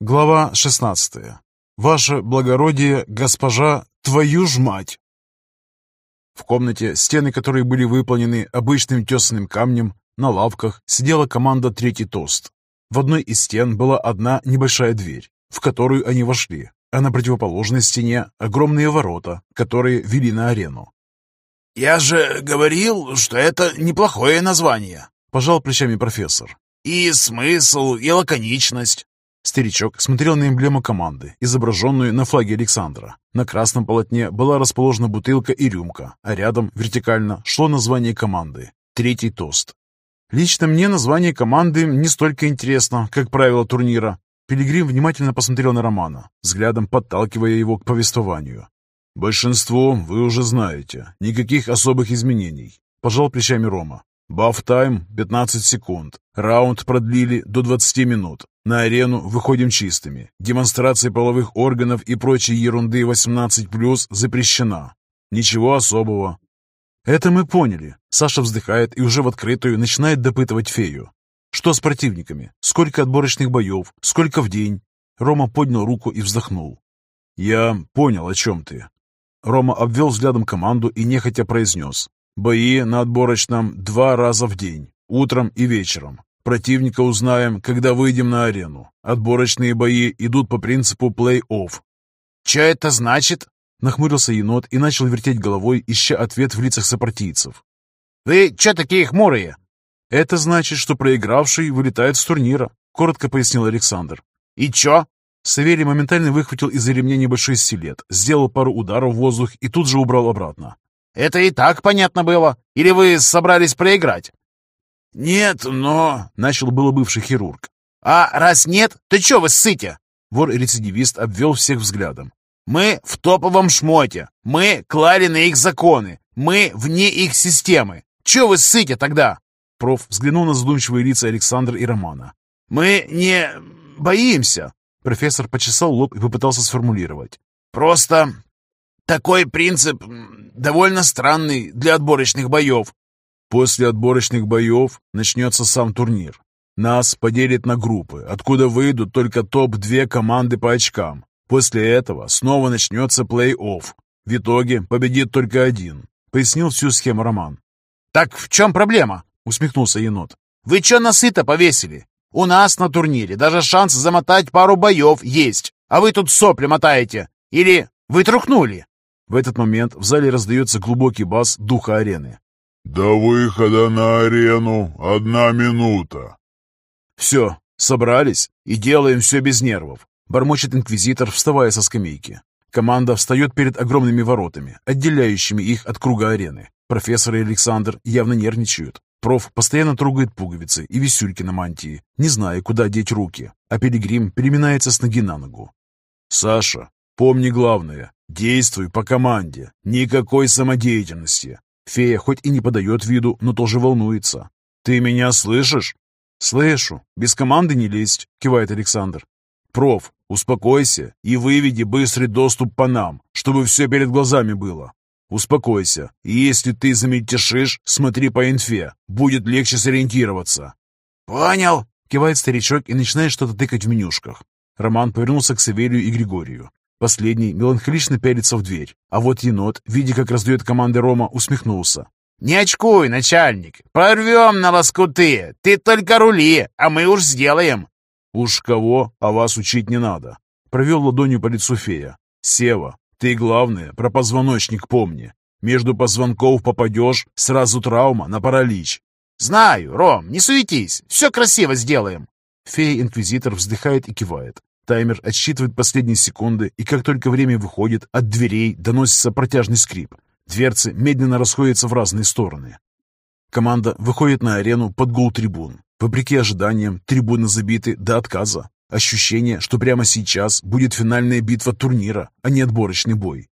Глава 16. Ваше благородие, госпожа, твою ж мать! В комнате, стены которой были выполнены обычным тесаным камнем, на лавках сидела команда «Третий тост». В одной из стен была одна небольшая дверь, в которую они вошли, а на противоположной стене огромные ворота, которые вели на арену. «Я же говорил, что это неплохое название», — пожал плечами профессор. «И смысл, и лаконичность. Старичок смотрел на эмблему команды, изображенную на флаге Александра. На красном полотне была расположена бутылка и рюмка, а рядом, вертикально, шло название команды «Третий тост». Лично мне название команды не столько интересно, как правило турнира. Пилигрим внимательно посмотрел на Романа, взглядом подталкивая его к повествованию. «Большинство вы уже знаете. Никаких особых изменений», – пожал плечами Рома. «Баф-тайм – 15 секунд. Раунд продлили до 20 минут. На арену выходим чистыми. Демонстрация половых органов и прочей ерунды 18+, запрещена. Ничего особого. Это мы поняли. Саша вздыхает и уже в открытую начинает допытывать фею. Что с противниками? Сколько отборочных боев? Сколько в день? Рома поднял руку и вздохнул. Я понял, о чем ты. Рома обвел взглядом команду и нехотя произнес. Бои на отборочном два раза в день, утром и вечером. Противника узнаем, когда выйдем на арену. Отборочные бои идут по принципу плей-офф. «Че это значит?» Нахмурился енот и начал вертеть головой, ища ответ в лицах сопартийцев. «Вы че такие хмурые?» «Это значит, что проигравший вылетает с турнира», — коротко пояснил Александр. «И чё?» Савелий моментально выхватил из-за ремня небольшой стилет, сделал пару ударов в воздух и тут же убрал обратно. «Это и так понятно было. Или вы собрались проиграть?» «Нет, но...» — начал было бывший хирург. «А раз нет, то чё вы ссыте?» Вор-рецидивист обвел всех взглядом. «Мы в топовом шмоте. Мы клали на их законы. Мы вне их системы. Чё вы ссыте тогда?» Проф взглянул на задумчивые лица Александра и Романа. «Мы не боимся». Профессор почесал лоб и попытался сформулировать. «Просто такой принцип довольно странный для отборочных боев. После отборочных боев начнется сам турнир. Нас поделят на группы, откуда выйдут только топ-2 команды по очкам. После этого снова начнется плей-офф. В итоге победит только один. Пояснил всю схему Роман. «Так в чем проблема?» — усмехнулся енот. «Вы че насыто повесили? У нас на турнире даже шанс замотать пару боев есть, а вы тут сопли мотаете. Или вы трухнули?» В этот момент в зале раздается глубокий бас духа арены. «До выхода на арену одна минута». «Все, собрались и делаем все без нервов», — бормочет инквизитор, вставая со скамейки. Команда встает перед огромными воротами, отделяющими их от круга арены. Профессор и Александр явно нервничают. Проф постоянно трогает пуговицы и висюльки на мантии, не зная, куда деть руки, а Пилигрим переминается с ноги на ногу. «Саша, помни главное. Действуй по команде. Никакой самодеятельности. Фея хоть и не подает виду, но тоже волнуется. «Ты меня слышишь?» «Слышу. Без команды не лезть», — кивает Александр. «Проф, успокойся и выведи быстрый доступ по нам, чтобы все перед глазами было. Успокойся, и если ты замельтешишь, смотри по инфе, будет легче сориентироваться». «Понял», — кивает старичок и начинает что-то тыкать в менюшках. Роман повернулся к Савелию и Григорию. Последний меланхолично пялится в дверь, а вот енот, видя, как раздает команды Рома, усмехнулся. «Не очкуй, начальник! Порвем на лоскуты! Ты только рули, а мы уж сделаем!» «Уж кого, а вас учить не надо!» Провел ладонью по лицу фея. «Сева, ты, главное, про позвоночник помни. Между позвонков попадешь, сразу травма на паралич». «Знаю, Ром, не суетись, все красиво сделаем!» Фея-инквизитор вздыхает и кивает. Таймер отсчитывает последние секунды, и как только время выходит, от дверей доносится протяжный скрип. Дверцы медленно расходятся в разные стороны. Команда выходит на арену под гул трибун. Вопреки ожиданиям, трибуны забиты до отказа. Ощущение, что прямо сейчас будет финальная битва турнира, а не отборочный бой.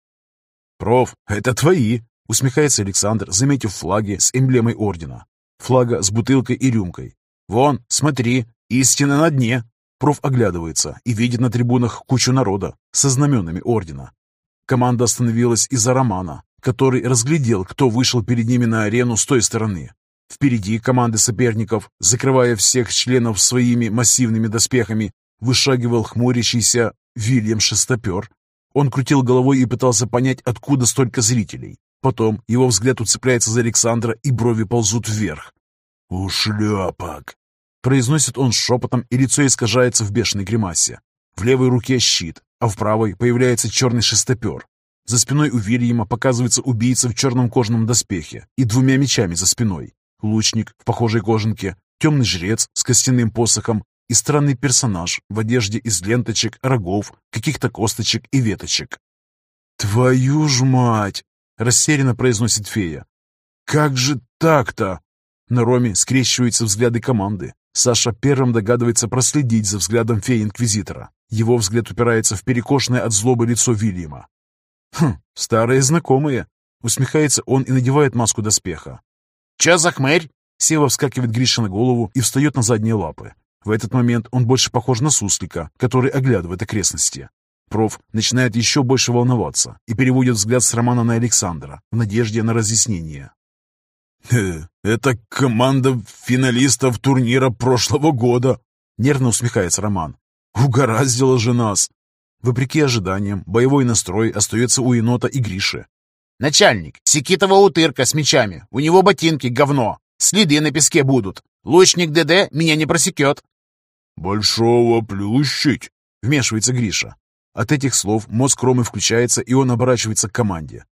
«Проф, это твои!» — усмехается Александр, заметив флаги с эмблемой ордена. Флага с бутылкой и рюмкой. «Вон, смотри, истина на дне!» Проф оглядывается и видит на трибунах кучу народа со знаменами ордена. Команда остановилась из-за Романа, который разглядел, кто вышел перед ними на арену с той стороны. Впереди команды соперников, закрывая всех членов своими массивными доспехами, вышагивал хмурящийся Вильям Шестопер. Он крутил головой и пытался понять, откуда столько зрителей. Потом его взгляд уцепляется за Александра, и брови ползут вверх. «У шляпок!» Произносит он шепотом, и лицо искажается в бешеной гримасе. В левой руке щит, а в правой появляется черный шестопер. За спиной у Вильяма показывается убийца в черном кожаном доспехе и двумя мечами за спиной. Лучник в похожей кожанке, темный жрец с костяным посохом и странный персонаж в одежде из ленточек, рогов, каких-то косточек и веточек. «Твою ж мать!» — растерянно произносит фея. «Как же так-то?» На Роме скрещиваются взгляды команды. Саша первым догадывается проследить за взглядом феи-инквизитора. Его взгляд упирается в перекошенное от злобы лицо Вильяма. «Хм, старые знакомые!» Усмехается он и надевает маску доспеха. «Чё за хмырь?» Сева вскакивает Гриша на голову и встает на задние лапы. В этот момент он больше похож на суслика, который оглядывает окрестности. Проф начинает еще больше волноваться и переводит взгляд с Романа на Александра в надежде на разъяснение. «Э, «Это команда финалистов турнира прошлого года», — нервно усмехается Роман. «Угораздило же нас!» Вопреки ожиданиям, боевой настрой остается у енота и Гриши. «Начальник, Секитова утырка с мечами. У него ботинки говно. Следы на песке будут. Лучник ДД меня не просекет». «Большого плющить?» — вмешивается Гриша. От этих слов мозг Ромы включается, и он оборачивается к команде.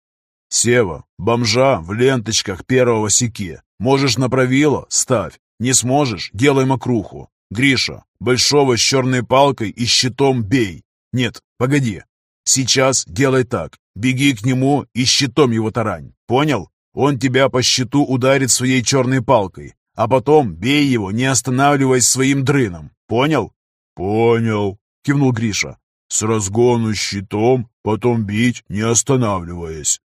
«Сева, бомжа в ленточках первого секи. Можешь на правило — ставь. Не сможешь — делай мокруху. Гриша, большого с черной палкой и щитом бей. Нет, погоди. Сейчас делай так. Беги к нему и щитом его тарань. Понял? Он тебя по щиту ударит своей черной палкой, а потом бей его, не останавливаясь своим дрыном. Понял? Понял, кивнул Гриша. С разгону щитом, потом бить, не останавливаясь.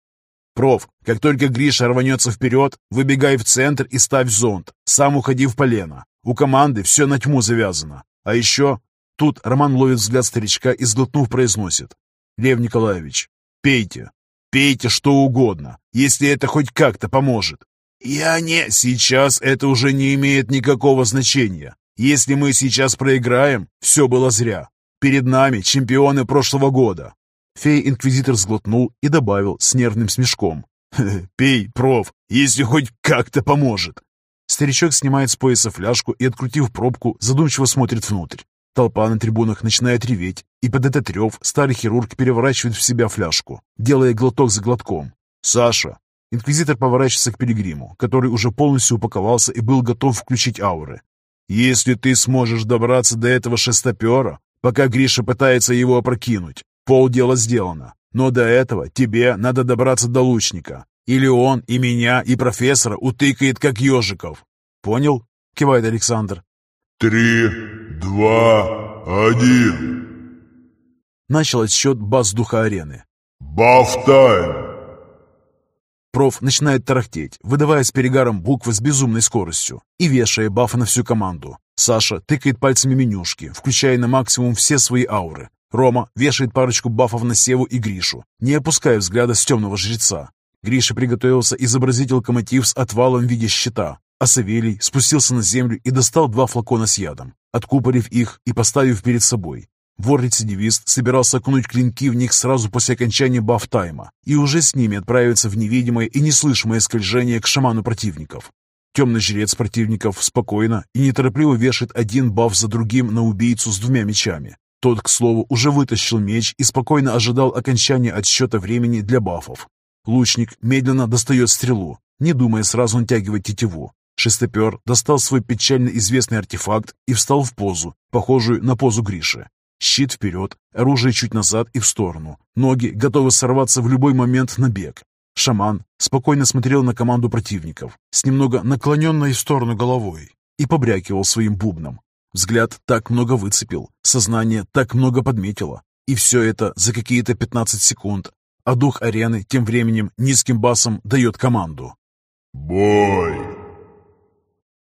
Проф, как только Гриша рванется вперед, выбегай в центр и ставь зонт. Сам уходи в полено. У команды все на тьму завязано. А еще Тут Роман ловит взгляд старичка и, сглотнув, произносит. «Лев Николаевич, пейте, пейте что угодно, если это хоть как-то поможет. Я не... Сейчас это уже не имеет никакого значения. Если мы сейчас проиграем, все было зря. Перед нами чемпионы прошлого года». Фей-инквизитор сглотнул и добавил с нервным смешком. «Пей, проф, если хоть как-то поможет». Старичок снимает с пояса фляжку и, открутив пробку, задумчиво смотрит внутрь. Толпа на трибунах начинает реветь, и под этот рев старый хирург переворачивает в себя фляжку, делая глоток за глотком. «Саша!» Инквизитор поворачивается к Пилигриму, который уже полностью упаковался и был готов включить ауры. «Если ты сможешь добраться до этого шестопера, пока Гриша пытается его опрокинуть, полдела сделано. Но до этого тебе надо добраться до лучника. Или он и меня, и профессора утыкает, как ежиков. Понял?» — кивает Александр. «Три, два, один!» Начал отсчет баз духа арены. «Баф-тайм!» Проф начинает тарахтеть, выдавая с перегаром буквы с безумной скоростью и вешая бафы на всю команду. Саша тыкает пальцами менюшки, включая на максимум все свои ауры. Рома вешает парочку бафов на Севу и Гришу, не опуская взгляда с темного жреца. Гриша приготовился изобразить локомотив с отвалом в виде щита, а Савелий спустился на землю и достал два флакона с ядом, откупорив их и поставив перед собой. Вор-рецидивист собирался окунуть клинки в них сразу после окончания баф-тайма и уже с ними отправиться в невидимое и неслышимое скольжение к шаману противников. Темный жрец противников спокойно и неторопливо вешает один баф за другим на убийцу с двумя мечами. Тот, к слову, уже вытащил меч и спокойно ожидал окончания отсчета времени для бафов. Лучник медленно достает стрелу, не думая сразу натягивать тетиву. Шестопер достал свой печально известный артефакт и встал в позу, похожую на позу Гриши. Щит вперед, оружие чуть назад и в сторону. Ноги готовы сорваться в любой момент на бег. Шаман спокойно смотрел на команду противников, с немного наклоненной в сторону головой, и побрякивал своим бубном. Взгляд так много выцепил, сознание так много подметило. И все это за какие-то 15 секунд. А дух арены тем временем низким басом дает команду. «Бой!»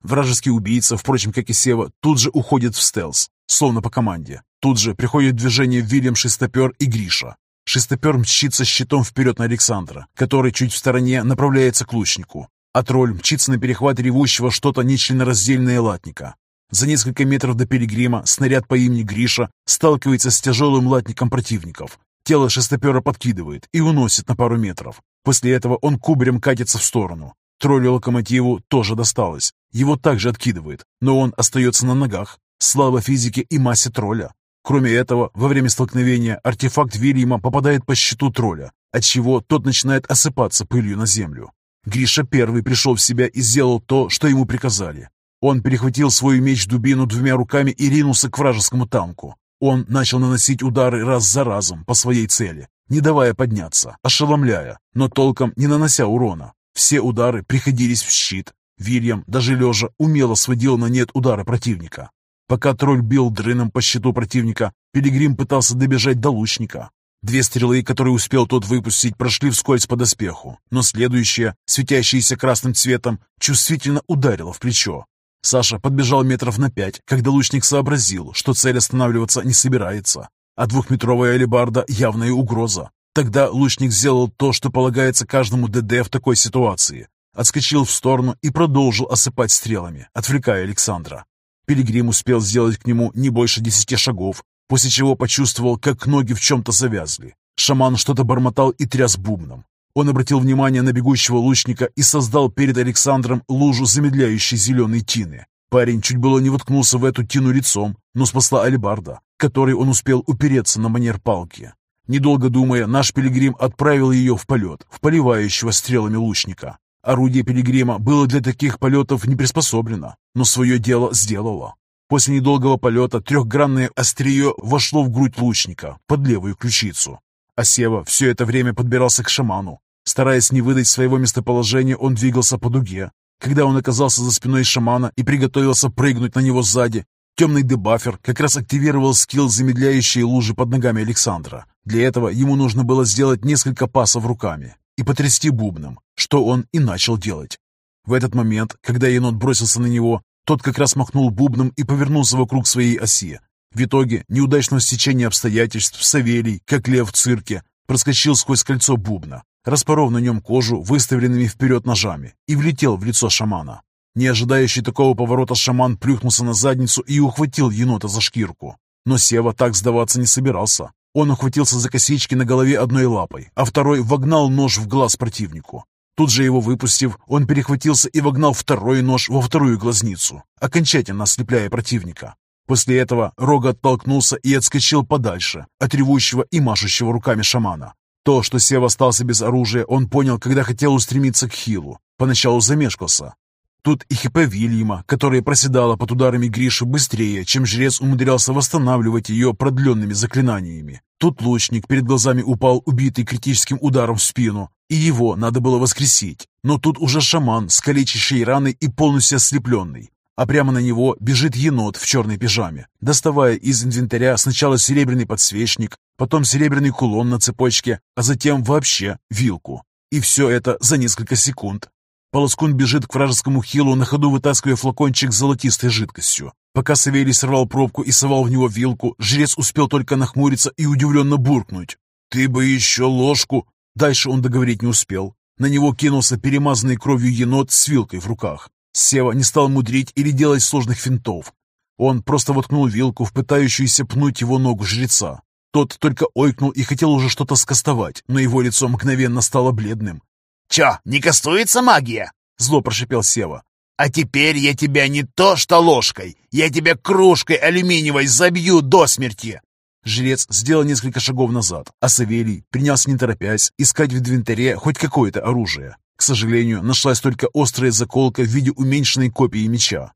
Вражеский убийца, впрочем, как и Сева, тут же уходит в стелс, словно по команде. Тут же приходит в движение Вильям Шестопер и Гриша. Шестопер мчится щитом вперед на Александра, который чуть в стороне направляется к лучнику, а тролль мчится на перехват ревущего что-то нечленораздельное латника. За несколько метров до Пилигрима снаряд по имени Гриша сталкивается с тяжелым латником противников. Тело шестопера подкидывает и уносит на пару метров. После этого он кубарем катится в сторону. Троллю-локомотиву тоже досталось. Его также откидывает, но он остается на ногах. Слава физике и массе тролля. Кроме этого, во время столкновения артефакт Вильяма попадает по щиту тролля, отчего тот начинает осыпаться пылью на землю. Гриша первый пришел в себя и сделал то, что ему приказали. Он перехватил свой меч-дубину двумя руками и ринулся к вражескому танку. Он начал наносить удары раз за разом по своей цели, не давая подняться, ошеломляя, но толком не нанося урона. Все удары приходились в щит. Вильям, даже лежа, умело сводил на нет удары противника. Пока тролль бил дрыном по щиту противника, Пилигрим пытался добежать до лучника. Две стрелы, которые успел тот выпустить, прошли вскользь по доспеху, но следующая, светящаяся красным цветом, чувствительно ударила в плечо. Саша подбежал метров на пять, когда лучник сообразил, что цель останавливаться не собирается, а двухметровая алебарда — явная угроза. Тогда лучник сделал то, что полагается каждому ДД в такой ситуации. Отскочил в сторону и продолжил осыпать стрелами, отвлекая Александра. Пилигрим успел сделать к нему не больше десяти шагов, после чего почувствовал, как ноги в чем-то завязли. Шаман что-то бормотал и тряс бубном. Он обратил внимание на бегущего лучника и создал перед Александром лужу замедляющей зеленой тины. Парень чуть было не воткнулся в эту тину лицом, но спасла алебарда, которой он успел упереться на манер палки. Недолго думая, наш пилигрим отправил ее в полет, в поливающего стрелами лучника. Орудие пилигрима было для таких полетов не приспособлено, но свое дело сделало. После недолгого полета трехгранное острие вошло в грудь лучника, под левую ключицу. А Сева все это время подбирался к шаману. Стараясь не выдать своего местоположения, он двигался по дуге. Когда он оказался за спиной шамана и приготовился прыгнуть на него сзади, темный дебафер как раз активировал скилл, замедляющий лужи под ногами Александра. Для этого ему нужно было сделать несколько пасов руками и потрясти бубном, что он и начал делать. В этот момент, когда енот бросился на него, тот как раз махнул бубном и повернулся вокруг своей оси, в итоге неудачного стечения обстоятельств Савелий, как лев в цирке, проскочил сквозь кольцо бубна, распоров на нем кожу выставленными вперед ножами и влетел в лицо шамана. Не ожидающий такого поворота шаман плюхнулся на задницу и ухватил енота за шкирку. Но Сева так сдаваться не собирался. Он ухватился за косички на голове одной лапой, а второй вогнал нож в глаз противнику. Тут же его выпустив, он перехватился и вогнал второй нож во вторую глазницу, окончательно ослепляя противника. После этого Рога оттолкнулся и отскочил подальше от ревущего и машущего руками шамана. То, что Сев остался без оружия, он понял, когда хотел устремиться к Хилу. Поначалу замешкался. Тут и ХП Вильяма, которая проседала под ударами Гриши быстрее, чем жрец умудрялся восстанавливать ее продленными заклинаниями. Тут лучник перед глазами упал, убитый критическим ударом в спину, и его надо было воскресить. Но тут уже шаман с калечащей раной и полностью ослепленный а прямо на него бежит енот в черной пижаме, доставая из инвентаря сначала серебряный подсвечник, потом серебряный кулон на цепочке, а затем вообще вилку. И все это за несколько секунд. Полоскун бежит к вражескому хилу, на ходу вытаскивая флакончик с золотистой жидкостью. Пока Савелий сорвал пробку и совал в него вилку, жрец успел только нахмуриться и удивленно буркнуть. «Ты бы еще ложку!» Дальше он договорить не успел. На него кинулся перемазанный кровью енот с вилкой в руках. Сева не стал мудрить или делать сложных финтов. Он просто воткнул вилку в пытающуюся пнуть его ногу жреца. Тот только ойкнул и хотел уже что-то скостовать, но его лицо мгновенно стало бледным. «Чё, не кастуется магия?» — зло прошипел Сева. «А теперь я тебя не то что ложкой, я тебя кружкой алюминиевой забью до смерти!» Жрец сделал несколько шагов назад, а Савелий принялся не торопясь искать в инвентаре хоть какое-то оружие. К сожалению, нашлась только острая заколка в виде уменьшенной копии меча.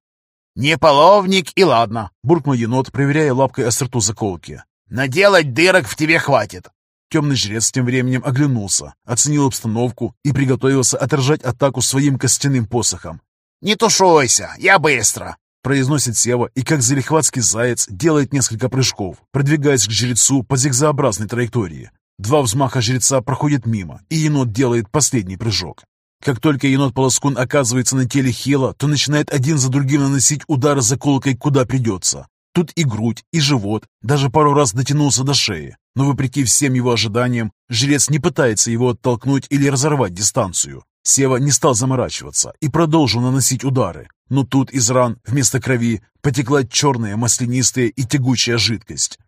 «Не половник и ладно», — буркнул енот, проверяя лапкой остроту заколки. «Наделать дырок в тебе хватит». Темный жрец тем временем оглянулся, оценил обстановку и приготовился отражать атаку своим костяным посохом. «Не тушуйся, я быстро!» произносит Сева и, как залихватский заяц, делает несколько прыжков, продвигаясь к жрецу по зигзообразной траектории. Два взмаха жреца проходят мимо, и енот делает последний прыжок. Как только енот-полоскун оказывается на теле Хила, то начинает один за другим наносить удары заколкой куда придется. Тут и грудь, и живот, даже пару раз дотянулся до шеи. Но вопреки всем его ожиданиям, жрец не пытается его оттолкнуть или разорвать дистанцию. Сева не стал заморачиваться и продолжил наносить удары, но тут из ран вместо крови потекла черная маслянистая и тягучая жидкость.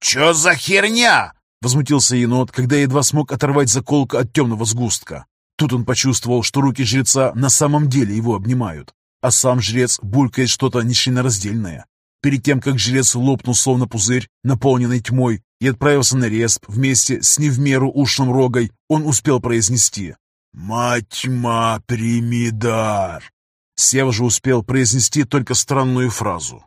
«Чё за херня?» — возмутился енот, когда едва смог оторвать заколку от темного сгустка. Тут он почувствовал, что руки жреца на самом деле его обнимают, а сам жрец булькает что-то нечленораздельное. Перед тем, как жрец лопнул словно пузырь, наполненный тьмой, и отправился на респ вместе с не в меру ушным рогой, он успел произнести «Мать тьма, прими дар!» Сев же успел произнести только странную фразу.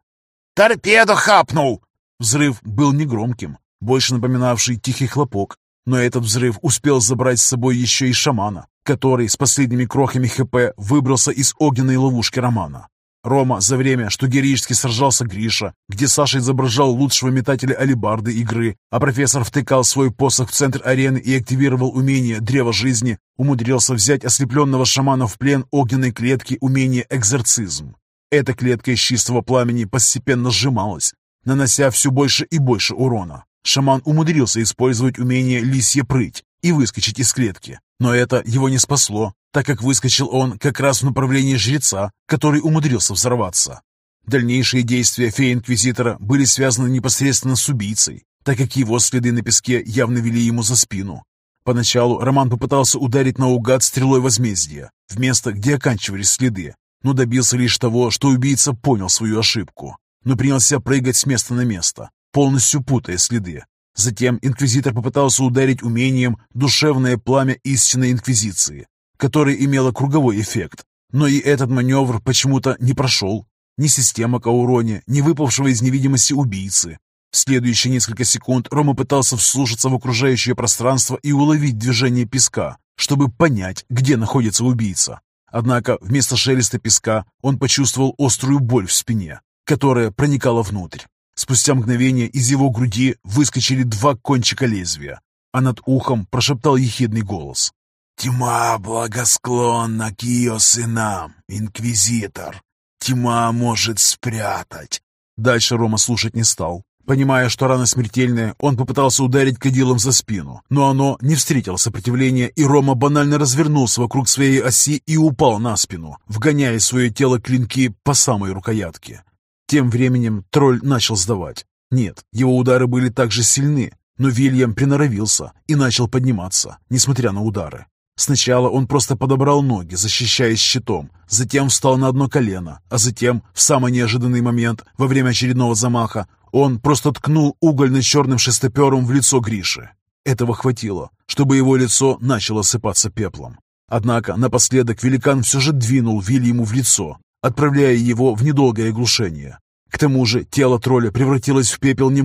«Торпеду хапнул!» Взрыв был негромким, больше напоминавший тихий хлопок, но этот взрыв успел забрать с собой еще и шамана, который с последними крохами ХП выбрался из огненной ловушки Романа. Рома за время, что героически сражался Гриша, где Саша изображал лучшего метателя алибарды игры, а профессор втыкал свой посох в центр арены и активировал умение Древа Жизни, умудрился взять ослепленного шамана в плен огненной клетки умения Экзорцизм. Эта клетка из чистого пламени постепенно сжималась, нанося все больше и больше урона. Шаман умудрился использовать умение Лисья Прыть и выскочить из клетки, но это его не спасло, так как выскочил он как раз в направлении жреца, который умудрился взорваться. Дальнейшие действия фея-инквизитора были связаны непосредственно с убийцей, так как его следы на песке явно вели ему за спину. Поначалу Роман попытался ударить наугад стрелой возмездия, в место, где оканчивались следы, но добился лишь того, что убийца понял свою ошибку, но принялся прыгать с места на место, полностью путая следы. Затем инквизитор попытался ударить умением душевное пламя истинной инквизиции, которое имело круговой эффект. Но и этот маневр почему-то не прошел. Ни система Каурони, ни выпавшего из невидимости убийцы. В следующие несколько секунд Рома пытался вслушаться в окружающее пространство и уловить движение песка, чтобы понять, где находится убийца. Однако вместо шелеста песка он почувствовал острую боль в спине, которая проникала внутрь. Спустя мгновение из его груди выскочили два кончика лезвия, а над ухом прошептал ехидный голос. Тьма благосклонна к ее сынам, инквизитор. Тьма может спрятать. Дальше Рома слушать не стал. Понимая, что рана смертельная, он попытался ударить кадилом за спину, но оно не встретило сопротивления, и Рома банально развернулся вокруг своей оси и упал на спину, вгоняя свое тело клинки по самой рукоятке. Тем временем тролль начал сдавать. Нет, его удары были также сильны, но Вильям приноровился и начал подниматься, несмотря на удары. Сначала он просто подобрал ноги, защищаясь щитом, затем встал на одно колено, а затем, в самый неожиданный момент, во время очередного замаха, он просто ткнул угольно-черным шестопером в лицо Гриши. Этого хватило, чтобы его лицо начало сыпаться пеплом. Однако напоследок великан все же двинул Вильяму в лицо, отправляя его в недолгое оглушение. К тому же тело тролля превратилось в пепел не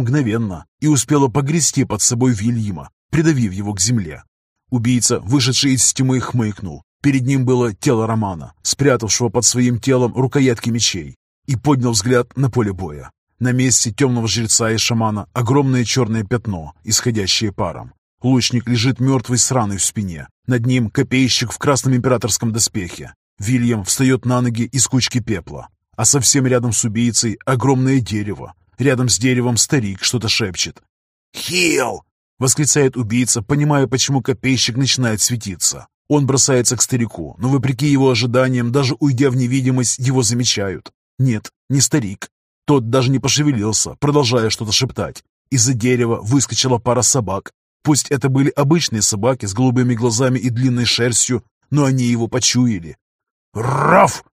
и успело погрести под собой Вильяма, придавив его к земле. Убийца, вышедший из тьмы, хмыкнул. Перед ним было тело Романа, спрятавшего под своим телом рукоятки мечей, и поднял взгляд на поле боя. На месте темного жреца и шамана огромное черное пятно, исходящее паром. Лучник лежит мертвый с раной в спине. Над ним копейщик в красном императорском доспехе. Вильям встает на ноги из кучки пепла. А совсем рядом с убийцей огромное дерево. Рядом с деревом старик что-то шепчет. «Хил!» Восклицает убийца, понимая, почему копейщик начинает светиться. Он бросается к старику, но вопреки его ожиданиям, даже уйдя в невидимость, его замечают. Нет, не старик. Тот даже не пошевелился, продолжая что-то шептать. Из-за дерева выскочила пара собак. Пусть это были обычные собаки с голубыми глазами и длинной шерстью, но они его почуяли. «Раф!»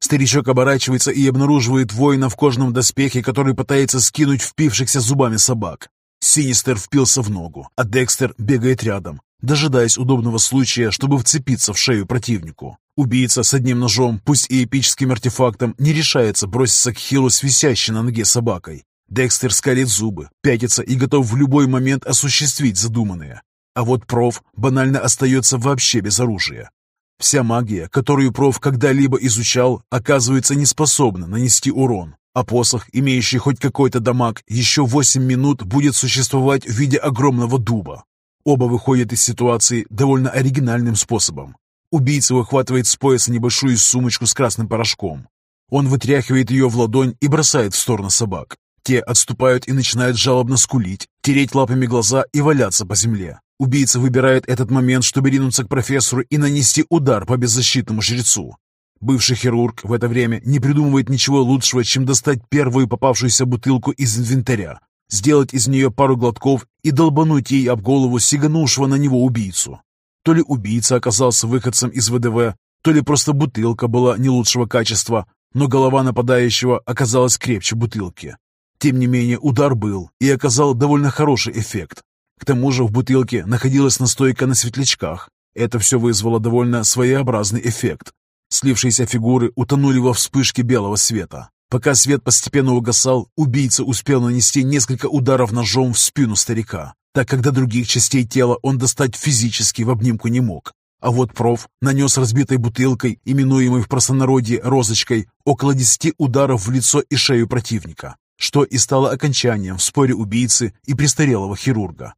Старичок оборачивается и обнаруживает воина в кожаном доспехе, который пытается скинуть впившихся зубами собак. Синистер впился в ногу, а Декстер бегает рядом, дожидаясь удобного случая, чтобы вцепиться в шею противнику. Убийца с одним ножом, пусть и эпическим артефактом, не решается броситься к Хилу с висящей на ноге собакой. Декстер скалит зубы, пятится и готов в любой момент осуществить задуманное. А вот проф банально остается вообще без оружия. Вся магия, которую проф когда-либо изучал, оказывается неспособна нанести урон. А посох, имеющий хоть какой-то дамаг, еще восемь минут будет существовать в виде огромного дуба. Оба выходят из ситуации довольно оригинальным способом. Убийца выхватывает с пояса небольшую сумочку с красным порошком. Он вытряхивает ее в ладонь и бросает в сторону собак. Те отступают и начинают жалобно скулить, тереть лапами глаза и валяться по земле. Убийца выбирает этот момент, чтобы ринуться к профессору и нанести удар по беззащитному жрецу. Бывший хирург в это время не придумывает ничего лучшего, чем достать первую попавшуюся бутылку из инвентаря, сделать из нее пару глотков и долбануть ей об голову сиганувшего на него убийцу. То ли убийца оказался выходцем из ВДВ, то ли просто бутылка была не лучшего качества, но голова нападающего оказалась крепче бутылки. Тем не менее, удар был и оказал довольно хороший эффект. К тому же в бутылке находилась настойка на светлячках. Это все вызвало довольно своеобразный эффект. Слившиеся фигуры утонули во вспышке белого света. Пока свет постепенно угасал, убийца успел нанести несколько ударов ножом в спину старика, так как до других частей тела он достать физически в обнимку не мог. А вот проф нанес разбитой бутылкой, именуемой в простонародье розочкой, около десяти ударов в лицо и шею противника, что и стало окончанием в споре убийцы и престарелого хирурга.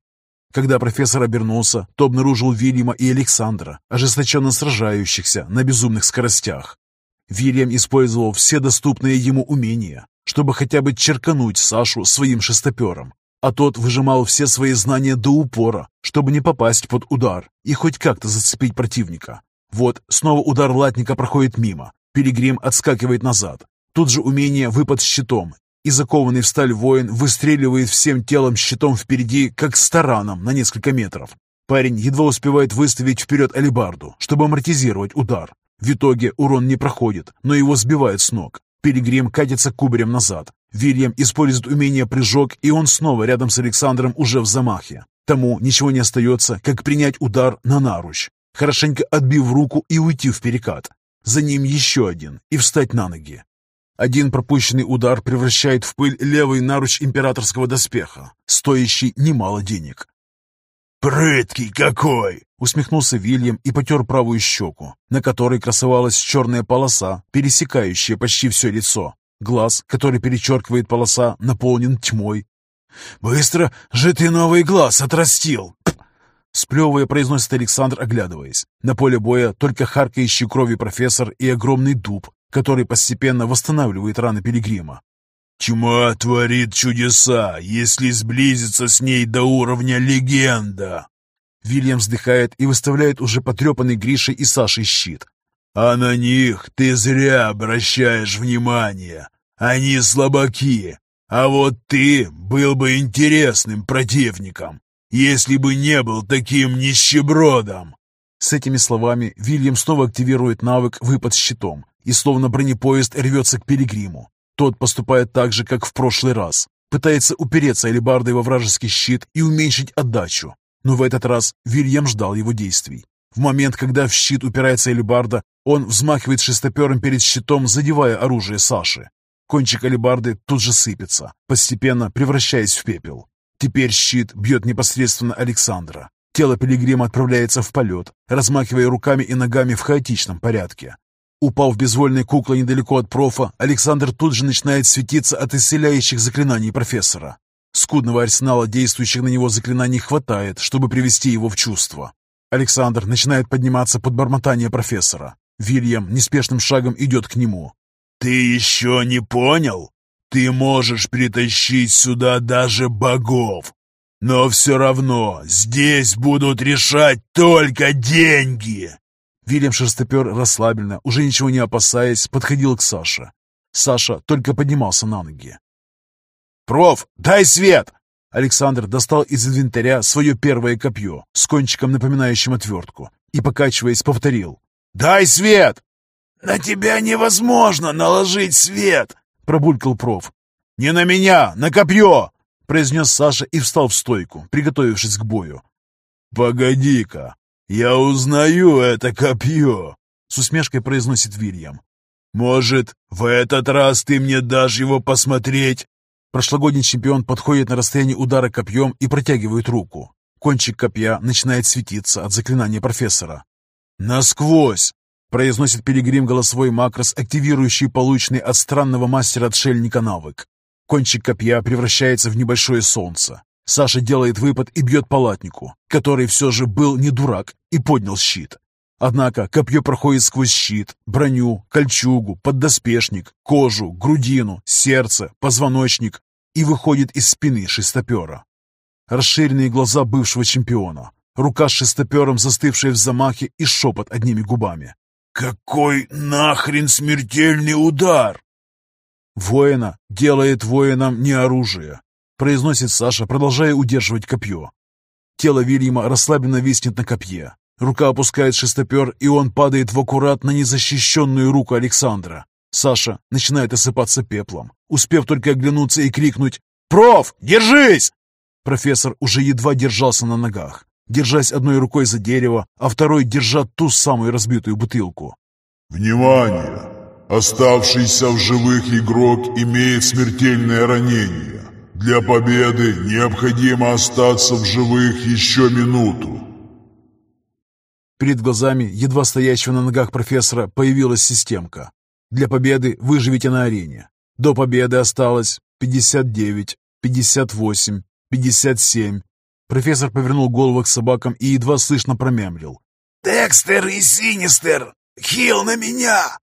Когда профессор обернулся, то обнаружил Вильяма и Александра, ожесточенно сражающихся на безумных скоростях. Вильям использовал все доступные ему умения, чтобы хотя бы черкануть Сашу своим шестопером, а тот выжимал все свои знания до упора, чтобы не попасть под удар и хоть как-то зацепить противника. Вот, снова удар латника проходит мимо, Пилигрим отскакивает назад. Тут же умение выпад щитом, и закованный в сталь воин выстреливает всем телом щитом впереди, как с тараном на несколько метров. Парень едва успевает выставить вперед алебарду, чтобы амортизировать удар. В итоге урон не проходит, но его сбивает с ног. Пилигрим катится кубарем назад. Вильям использует умение прыжок, и он снова рядом с Александром уже в замахе. Тому ничего не остается, как принять удар на наруч, хорошенько отбив руку и уйти в перекат. За ним еще один, и встать на ноги. Один пропущенный удар превращает в пыль левый наруч императорского доспеха, стоящий немало денег. «Прыткий какой!» — усмехнулся Вильям и потер правую щеку, на которой красовалась черная полоса, пересекающая почти все лицо. Глаз, который перечеркивает полоса, наполнен тьмой. «Быстро же ты новый глаз отрастил!» Сплевывая, произносит Александр, оглядываясь. На поле боя только харкающий кровью профессор и огромный дуб, который постепенно восстанавливает раны пилигрима. «Тьма творит чудеса, если сблизиться с ней до уровня легенда!» Вильям вздыхает и выставляет уже потрепанный Гришей и Сашей щит. «А на них ты зря обращаешь внимание. Они слабаки, а вот ты был бы интересным противником, если бы не был таким нищебродом!» С этими словами Вильям снова активирует навык «Выпад щитом» и словно бронепоезд рвется к Пилигриму. Тот поступает так же, как в прошлый раз. Пытается упереться алебардой во вражеский щит и уменьшить отдачу. Но в этот раз Вильям ждал его действий. В момент, когда в щит упирается алебарда, он взмахивает шестопером перед щитом, задевая оружие Саши. Кончик алебарды тут же сыпется, постепенно превращаясь в пепел. Теперь щит бьет непосредственно Александра. Тело пилигрима отправляется в полет, размахивая руками и ногами в хаотичном порядке. Упав безвольной куклой недалеко от профа, Александр тут же начинает светиться от исцеляющих заклинаний профессора. Скудного арсенала действующих на него заклинаний хватает, чтобы привести его в чувство. Александр начинает подниматься под бормотание профессора. Вильям неспешным шагом идет к нему. «Ты еще не понял? Ты можешь притащить сюда даже богов. Но все равно здесь будут решать только деньги!» Вильям Шерстопер расслабленно, уже ничего не опасаясь, подходил к Саше. Саша только поднимался на ноги. «Проф, дай свет!» Александр достал из инвентаря свое первое копье с кончиком, напоминающим отвертку, и, покачиваясь, повторил. «Дай свет!» «На тебя невозможно наложить свет!» — пробулькал проф. «Не на меня, на копье!» — произнес Саша и встал в стойку, приготовившись к бою. «Погоди-ка, «Я узнаю это копье!» — с усмешкой произносит Вильям. «Может, в этот раз ты мне дашь его посмотреть?» Прошлогодний чемпион подходит на расстояние удара копьем и протягивает руку. Кончик копья начинает светиться от заклинания профессора. «Насквозь!» — произносит Пилигрим голосовой макрос, активирующий полученный от странного мастера-отшельника навык. Кончик копья превращается в небольшое солнце. Саша делает выпад и бьет палатнику, который все же был не дурак и поднял щит. Однако копье проходит сквозь щит, броню, кольчугу, поддоспешник, кожу, грудину, сердце, позвоночник и выходит из спины шестопера. Расширенные глаза бывшего чемпиона, Рука с шестопером, застывшая в замахе, и шепот одними губами. «Какой нахрен смертельный удар!» «Воина делает воином не оружие», — произносит Саша, продолжая удерживать копье. Тело Вильяма расслабленно виснет на копье. Рука опускает шестопер, и он падает в аккуратно незащищенную руку Александра. Саша начинает осыпаться пеплом, успев только оглянуться и крикнуть «Проф, держись!» Профессор уже едва держался на ногах, держась одной рукой за дерево, а второй держа ту самую разбитую бутылку. «Внимание! Оставшийся в живых игрок имеет смертельное ранение. Для победы необходимо остаться в живых еще минуту». Перед глазами едва стоящего на ногах профессора появилась системка. Для победы выживите на арене. До победы осталось 59, 58, 57. Профессор повернул голову к собакам и едва слышно промямлил. «Декстер и Синистер! Хил на меня!»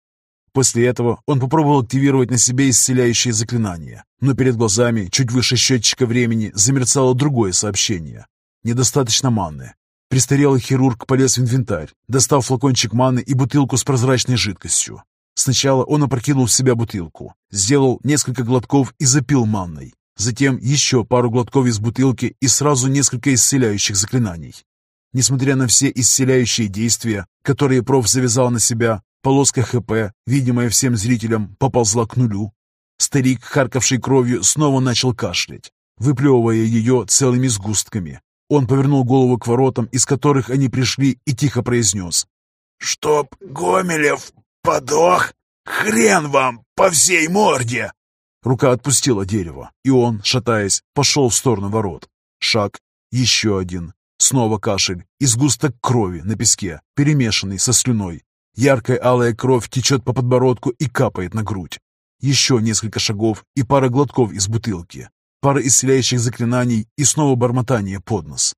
После этого он попробовал активировать на себе исцеляющее заклинание, но перед глазами, чуть выше счетчика времени, замерцало другое сообщение. Недостаточно маны. Престарелый хирург полез в инвентарь, достав флакончик маны и бутылку с прозрачной жидкостью. Сначала он опрокинул в себя бутылку, сделал несколько глотков и запил манной. Затем еще пару глотков из бутылки и сразу несколько исцеляющих заклинаний. Несмотря на все исцеляющие действия, которые проф завязал на себя, полоска ХП, видимая всем зрителям, поползла к нулю. Старик, харкавший кровью, снова начал кашлять, выплевывая ее целыми сгустками. Он повернул голову к воротам, из которых они пришли, и тихо произнес. «Чтоб Гомелев подох, хрен вам по всей морде!» Рука отпустила дерево, и он, шатаясь, пошел в сторону ворот. Шаг, еще один. Снова кашель и сгусток крови на песке, перемешанный со слюной. Яркая алая кровь течет по подбородку и капает на грудь. Еще несколько шагов и пара глотков из бутылки пара исцеляющих заклинаний и снова бормотание под нос.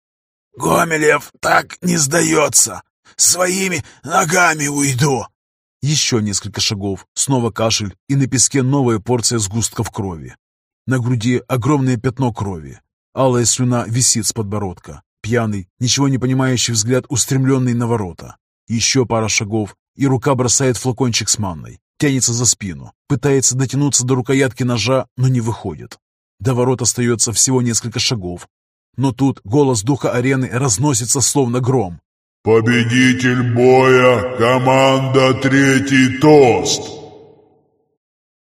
«Гомелев так не сдается! Своими ногами уйду!» Еще несколько шагов, снова кашель и на песке новая порция сгустков крови. На груди огромное пятно крови. Алая слюна висит с подбородка. Пьяный, ничего не понимающий взгляд, устремленный на ворота. Еще пара шагов, и рука бросает флакончик с манной. Тянется за спину, пытается дотянуться до рукоятки ножа, но не выходит. До ворот остается всего несколько шагов. Но тут голос духа арены разносится словно гром. «Победитель боя! Команда Третий Тост!»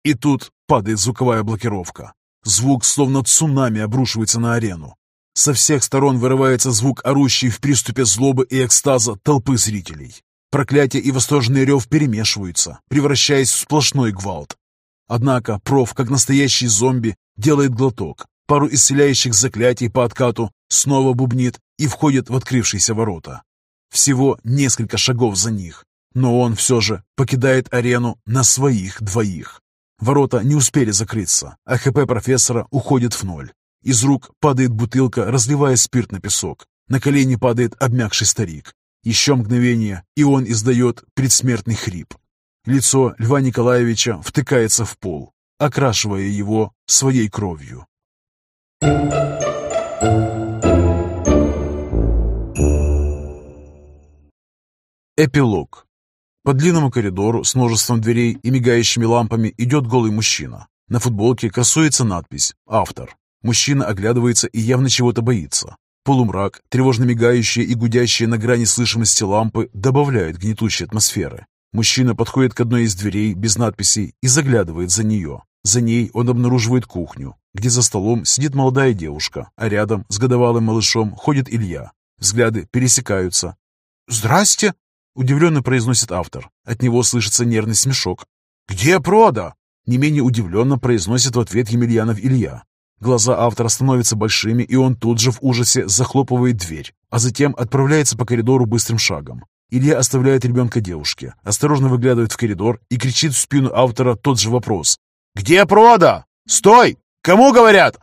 И тут падает звуковая блокировка. Звук словно цунами обрушивается на арену. Со всех сторон вырывается звук орущий в приступе злобы и экстаза толпы зрителей. Проклятие и восторженный рев перемешиваются, превращаясь в сплошной гвалт. Однако проф, как настоящий зомби, делает глоток, пару исцеляющих заклятий по откату, снова бубнит и входит в открывшиеся ворота. Всего несколько шагов за них, но он все же покидает арену на своих двоих. Ворота не успели закрыться, а ХП профессора уходит в ноль. Из рук падает бутылка, разливая спирт на песок. На колени падает обмякший старик. Еще мгновение, и он издает предсмертный хрип. Лицо Льва Николаевича втыкается в пол окрашивая его своей кровью. Эпилог. По длинному коридору с множеством дверей и мигающими лампами идет голый мужчина. На футболке красуется надпись «Автор». Мужчина оглядывается и явно чего-то боится. Полумрак, тревожно мигающие и гудящие на грани слышимости лампы добавляют гнетущей атмосферы. Мужчина подходит к одной из дверей без надписей и заглядывает за нее. За ней он обнаруживает кухню, где за столом сидит молодая девушка, а рядом с годовалым малышом ходит Илья. Взгляды пересекаются. «Здрасте!» — удивленно произносит автор. От него слышится нервный смешок. «Где прода?» — не менее удивленно произносит в ответ Емельянов Илья. Глаза автора становятся большими, и он тут же в ужасе захлопывает дверь, а затем отправляется по коридору быстрым шагом. Илья оставляет ребенка девушке, осторожно выглядывает в коридор и кричит в спину автора тот же вопрос. «Где прода? Стой! Кому говорят?»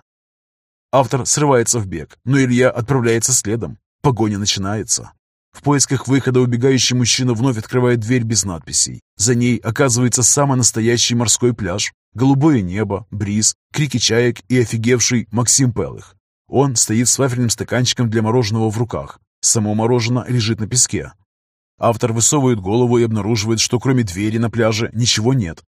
Автор срывается в бег, но Илья отправляется следом. Погоня начинается. В поисках выхода убегающий мужчина вновь открывает дверь без надписей. За ней оказывается самый настоящий морской пляж. Голубое небо, бриз, крики чаек и офигевший Максим Пелых. Он стоит с вафельным стаканчиком для мороженого в руках. Само мороженое лежит на песке. Автор высовывает голову и обнаруживает, что кроме двери на пляже ничего нет.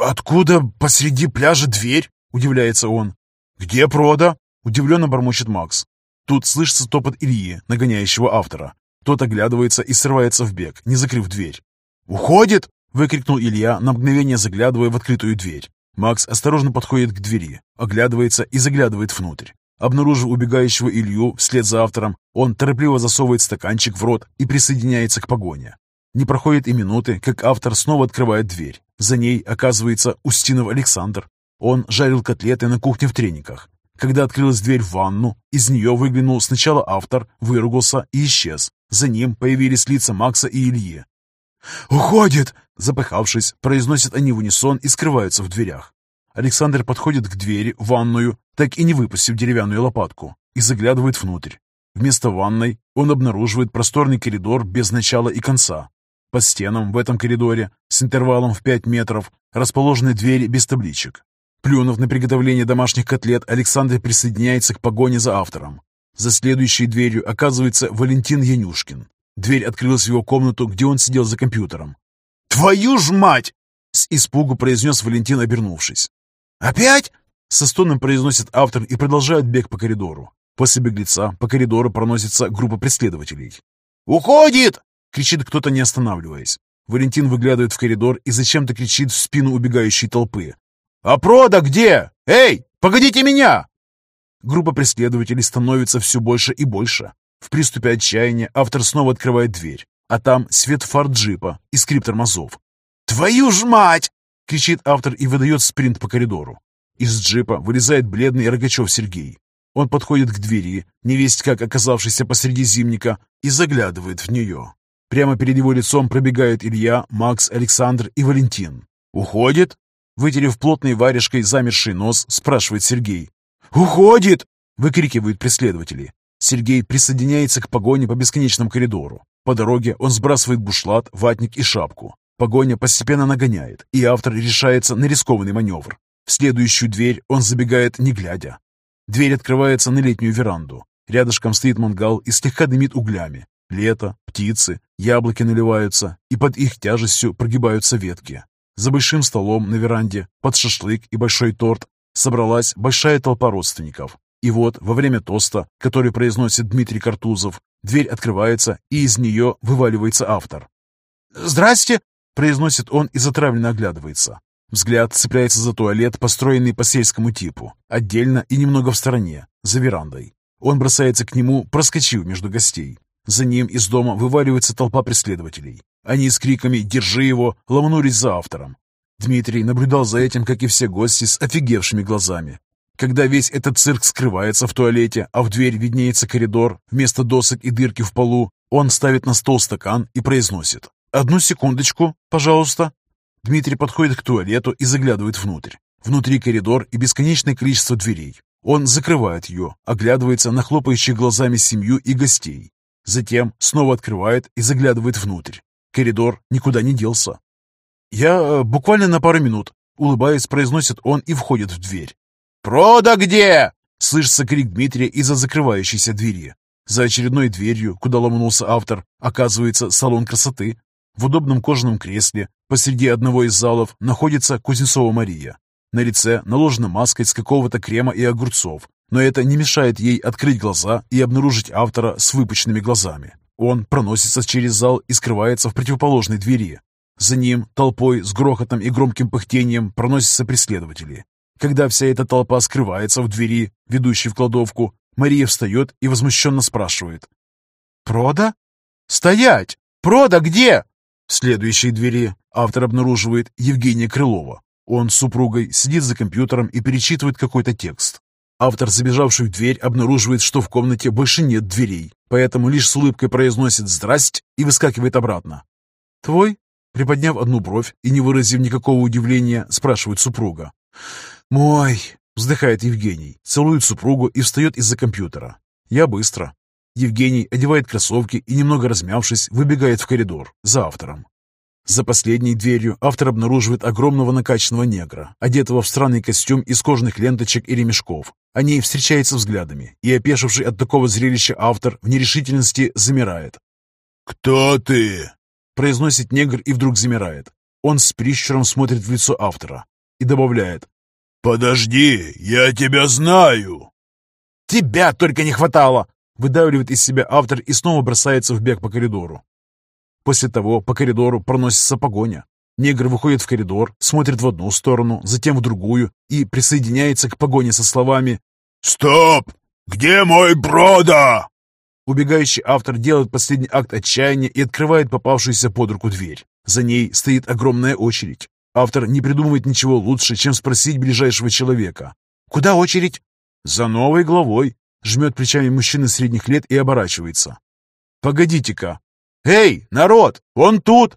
«Откуда посреди пляжа дверь?» – удивляется он. «Где прода?» – удивленно бормочет Макс. Тут слышится топот Ильи, нагоняющего автора. Тот оглядывается и срывается в бег, не закрыв дверь. «Уходит!» — выкрикнул Илья, на мгновение заглядывая в открытую дверь. Макс осторожно подходит к двери, оглядывается и заглядывает внутрь. Обнаружив убегающего Илью вслед за автором, он торопливо засовывает стаканчик в рот и присоединяется к погоне. Не проходит и минуты, как автор снова открывает дверь. За ней оказывается Устинов Александр. Он жарил котлеты на кухне в трениках. Когда открылась дверь в ванну, из нее выглянул сначала автор, выругался и исчез. За ним появились лица Макса и Ильи. «Уходит!» Запыхавшись, произносят они в унисон и скрываются в дверях. Александр подходит к двери в ванную, так и не выпустив деревянную лопатку, и заглядывает внутрь. Вместо ванной он обнаруживает просторный коридор без начала и конца. По стенам в этом коридоре с интервалом в 5 метров расположены двери без табличек. Плюнув на приготовление домашних котлет, Александр присоединяется к погоне за автором. За следующей дверью оказывается Валентин Янюшкин. Дверь открылась в его комнату, где он сидел за компьютером. «Твою ж мать!» — с испугу произнес Валентин, обернувшись. «Опять?» — со стоном произносит автор и продолжает бег по коридору. После беглеца по коридору проносится группа преследователей. «Уходит!» — кричит кто-то, не останавливаясь. Валентин выглядывает в коридор и зачем-то кричит в спину убегающей толпы. «А прода где? Эй, погодите меня!» Группа преследователей становится все больше и больше. В приступе отчаяния автор снова открывает дверь, а там свет фар джипа и скрип тормозов. «Твою ж мать!» — кричит автор и выдает спринт по коридору. Из джипа вылезает бледный Рогачев Сергей. Он подходит к двери, невесть как оказавшийся посреди зимника, и заглядывает в нее. Прямо перед его лицом пробегают Илья, Макс, Александр и Валентин. «Уходит?» Вытерев плотной варежкой замерший нос, спрашивает Сергей. «Уходит!» — выкрикивают преследователи. Сергей присоединяется к погоне по бесконечному коридору. По дороге он сбрасывает бушлат, ватник и шапку. Погоня постепенно нагоняет, и автор решается на рискованный маневр. В следующую дверь он забегает, не глядя. Дверь открывается на летнюю веранду. Рядышком стоит мангал и слегка дымит углями. Лето, птицы, яблоки наливаются, и под их тяжестью прогибаются ветки. За большим столом на веранде, под шашлык и большой торт, собралась большая толпа родственников. И вот, во время тоста, который произносит Дмитрий Картузов, дверь открывается, и из нее вываливается автор. «Здрасте!» — произносит он и затравленно оглядывается. Взгляд цепляется за туалет, построенный по сельскому типу, отдельно и немного в стороне, за верандой. Он бросается к нему, проскочив между гостей. За ним из дома вываливается толпа преследователей. Они с криками «Держи его!» ломанулись за автором. Дмитрий наблюдал за этим, как и все гости, с офигевшими глазами. Когда весь этот цирк скрывается в туалете, а в дверь виднеется коридор, вместо досок и дырки в полу, он ставит на стол стакан и произносит «Одну секундочку, пожалуйста». Дмитрий подходит к туалету и заглядывает внутрь. Внутри коридор и бесконечное количество дверей. Он закрывает ее, оглядывается на хлопающих глазами семью и гостей. Затем снова открывает и заглядывает внутрь. Коридор никуда не делся. «Я э, буквально на пару минут», — улыбаясь, произносит он и входит в дверь. «Прода где?» — слышится крик Дмитрия из-за закрывающейся двери. За очередной дверью, куда ломанулся автор, оказывается салон красоты. В удобном кожаном кресле посреди одного из залов находится Кузнецова Мария. На лице наложена маска из какого-то крема и огурцов, но это не мешает ей открыть глаза и обнаружить автора с выпученными глазами. Он проносится через зал и скрывается в противоположной двери. За ним толпой с грохотом и громким пыхтением проносятся преследователи. Когда вся эта толпа скрывается в двери, ведущей в кладовку, Мария встает и возмущенно спрашивает. «Прода? Стоять! Прода где?» В следующей двери автор обнаруживает Евгения Крылова. Он с супругой сидит за компьютером и перечитывает какой-то текст. Автор, забежавший в дверь, обнаруживает, что в комнате больше нет дверей, поэтому лишь с улыбкой произносит «Здрасте» и выскакивает обратно. «Твой?» Приподняв одну бровь и не выразив никакого удивления, спрашивает супруга. «Мой!» — вздыхает Евгений, целует супругу и встает из-за компьютера. «Я быстро». Евгений одевает кроссовки и, немного размявшись, выбегает в коридор за автором. За последней дверью автор обнаруживает огромного накачанного негра, одетого в странный костюм из кожаных ленточек и ремешков. Они встречаются взглядами, и опешивший от такого зрелища автор в нерешительности замирает. «Кто ты?» – произносит негр и вдруг замирает. Он с прищуром смотрит в лицо автора и добавляет. «Подожди, я тебя знаю!» «Тебя только не хватало!» – выдавливает из себя автор и снова бросается в бег по коридору. После того по коридору проносится погоня. Негр выходит в коридор, смотрит в одну сторону, затем в другую и присоединяется к погоне со словами «Стоп! Где мой Брода?» Убегающий автор делает последний акт отчаяния и открывает попавшуюся под руку дверь. За ней стоит огромная очередь. Автор не придумывает ничего лучше, чем спросить ближайшего человека. «Куда очередь?» «За новой главой», — жмет плечами мужчина средних лет и оборачивается. «Погодите-ка! Эй, народ, он тут!»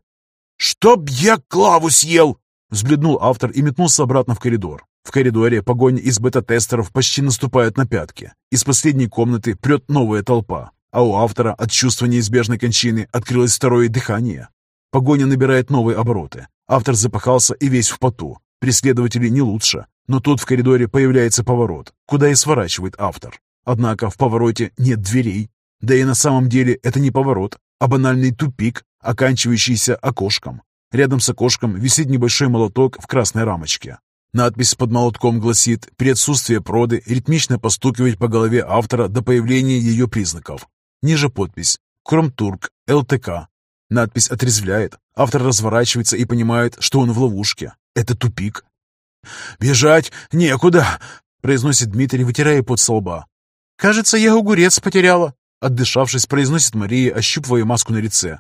«Чтоб я клаву съел!» Взбледнул автор и метнулся обратно в коридор. В коридоре погоня из бета-тестеров почти наступает на пятки. Из последней комнаты прет новая толпа, а у автора от чувства неизбежной кончины открылось второе дыхание. Погоня набирает новые обороты. Автор запахался и весь в поту. Преследователи не лучше, но тут в коридоре появляется поворот, куда и сворачивает автор. Однако в повороте нет дверей. Да и на самом деле это не поворот, а банальный тупик, оканчивающийся окошком. Рядом с окошком висит небольшой молоток в красной рамочке. Надпись под молотком гласит «При отсутствии проды ритмично постукивать по голове автора до появления ее признаков». Ниже подпись «Кромтург, ЛТК». Надпись отрезвляет. Автор разворачивается и понимает, что он в ловушке. Это тупик. «Бежать некуда», — произносит Дмитрий, вытирая под со лба. «Кажется, я огурец потеряла», — отдышавшись, произносит Мария, ощупывая маску на лице.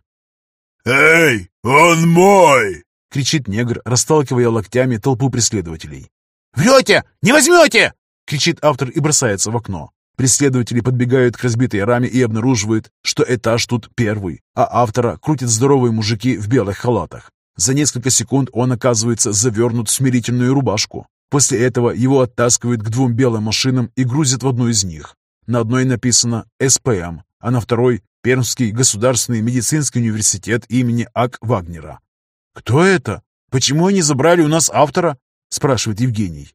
«Эй, он мой!» — кричит негр, расталкивая локтями толпу преследователей. «Врете! Не возьмете!» — кричит автор и бросается в окно. Преследователи подбегают к разбитой раме и обнаруживают, что этаж тут первый, а автора крутят здоровые мужики в белых халатах. За несколько секунд он оказывается завернут в смирительную рубашку. После этого его оттаскивают к двум белым машинам и грузят в одну из них. На одной написано «СПМ», а на второй Пермский государственный медицинский университет имени Ак Вагнера. «Кто это? Почему они забрали у нас автора?» – спрашивает Евгений.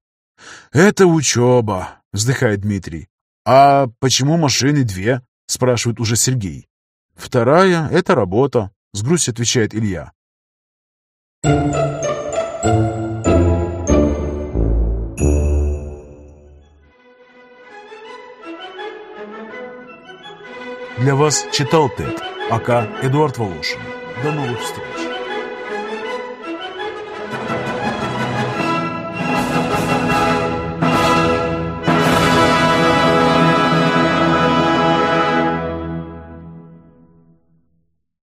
«Это учеба», – вздыхает Дмитрий. «А почему машины две?» – спрашивает уже Сергей. «Вторая – это работа», – с грустью отвечает Илья. Для вас читал Тед, АК Эдуард Волошин. До новых встреч!